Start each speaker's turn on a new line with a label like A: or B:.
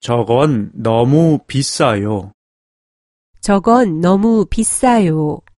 A: 저건 너무 비싸요.
B: 저건 너무 비싸요.